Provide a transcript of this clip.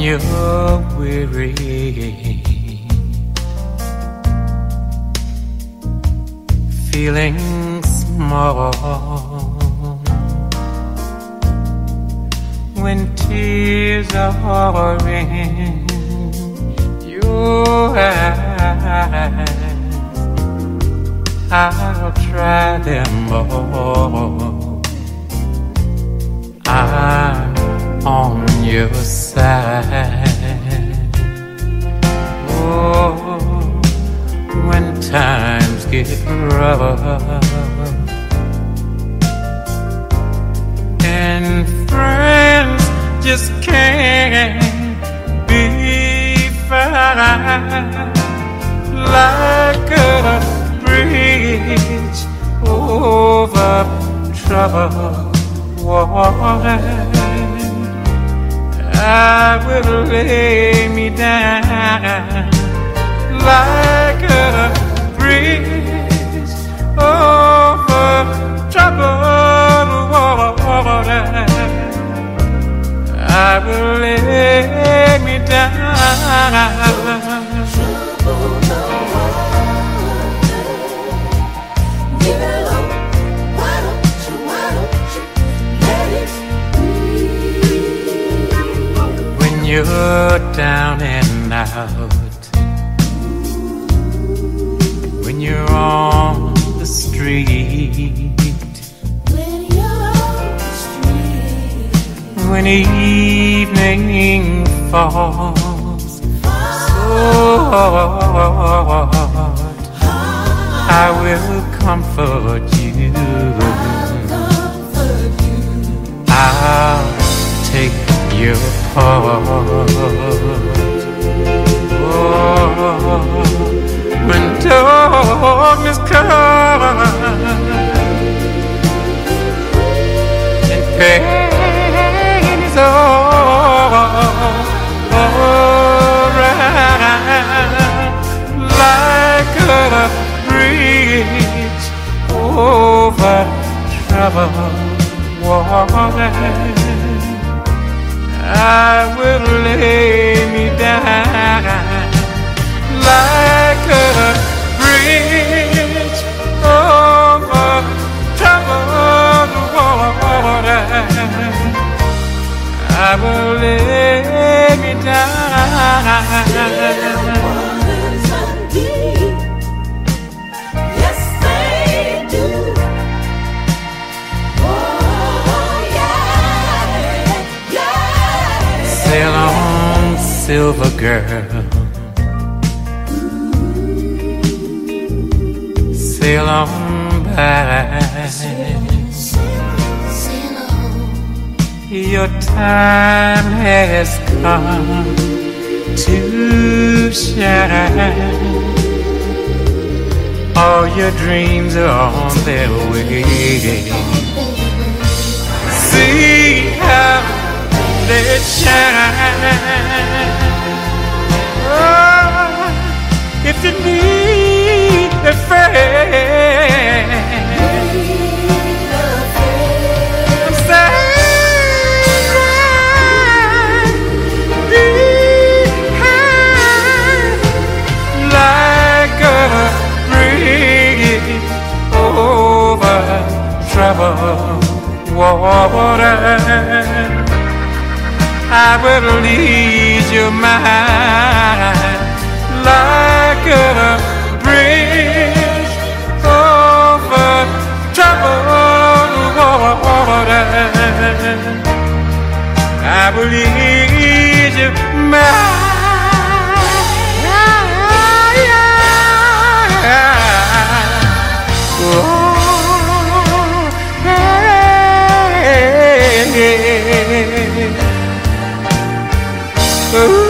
you're weary. Feeling small when tears are in your eyes. I'll try them all. I'm on your side. Oh, when times get rough and friends just can't be found like a bridge over troubled water. I will lay me down like a you're down and out, when you're on the street, when evening falls. So oh, hard, I will comfort you. Your part. Oh, when darkness comes and pain is all around, like a bridge over troubled water. I will lay me down like a bridge over water. I will lay me down. Silver girl. Sail on by. Your time has come to shine. All your dreams are on their way. See how they shine. If you need a friend, troubled water. I will lead your mind I will lead you Oh, hey,